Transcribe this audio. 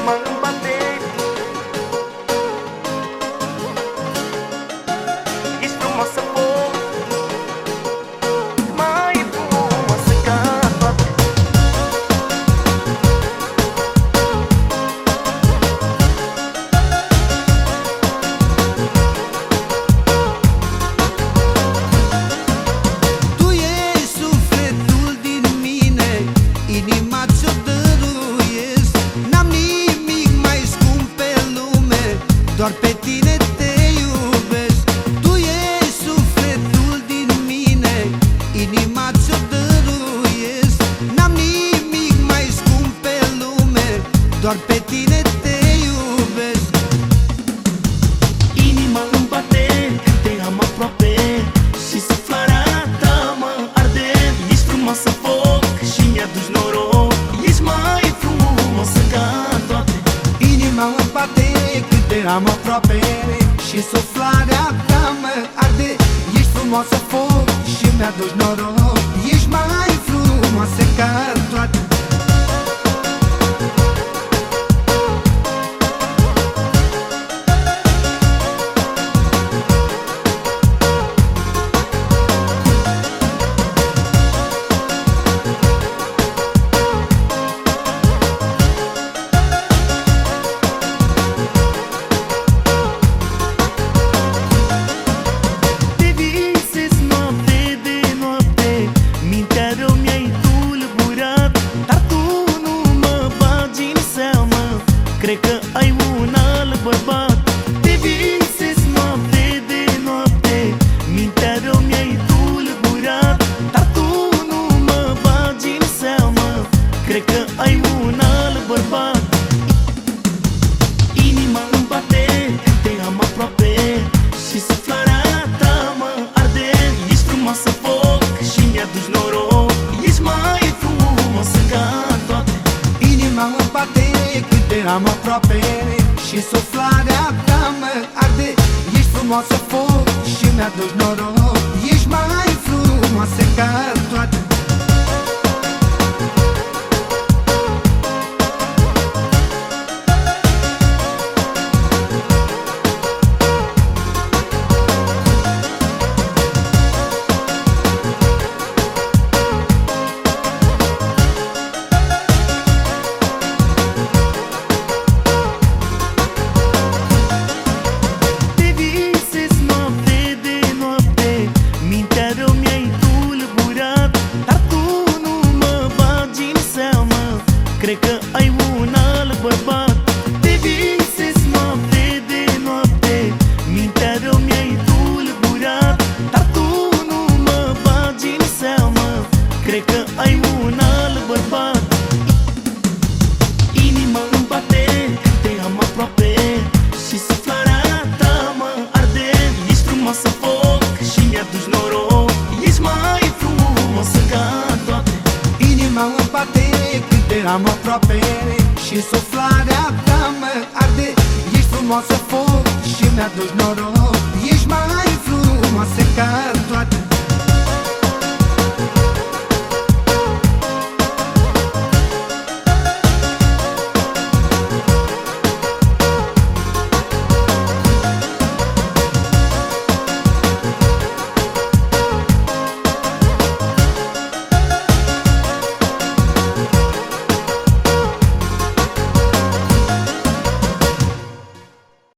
Inima îmi bate Ești am aproape Și suflarea ta mă arde. Ești frumoasă foc și mi-aduci noroc un alt bărbat. Te visez noapte de noapte Mintea rău mi-ai tulburat. Dar tu nu mă bagi în seamă Cred că ai un alt bărbat. Inima îmi bate când te am aproape Și suflarea ta mă arde. Ești frumoasă foc și mi-aduci noroc. Ești mai frumoasă ca toate. Inima îmi bate când te am aproape Și suflarea ta mă arde. Ești frumoasă foc și mi-aduci noroc. Ești mai frumoasă ca Cred că ai un alt bărbat. Inima îmi bate când te am aproape Și suflarea ta mă arde. Ești frumoasă foc și mi-aduci noroc. Ești mai frumoasă ca toate. Inima îmi bate când te am aproape Și suflarea ta mă arde. Ești frumoasă foc și mi-aduci noroc. Ești mai frumoasă ca